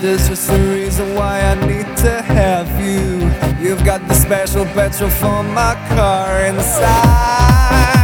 This is the reason why I need to have you. You've got the special petrol for my car inside.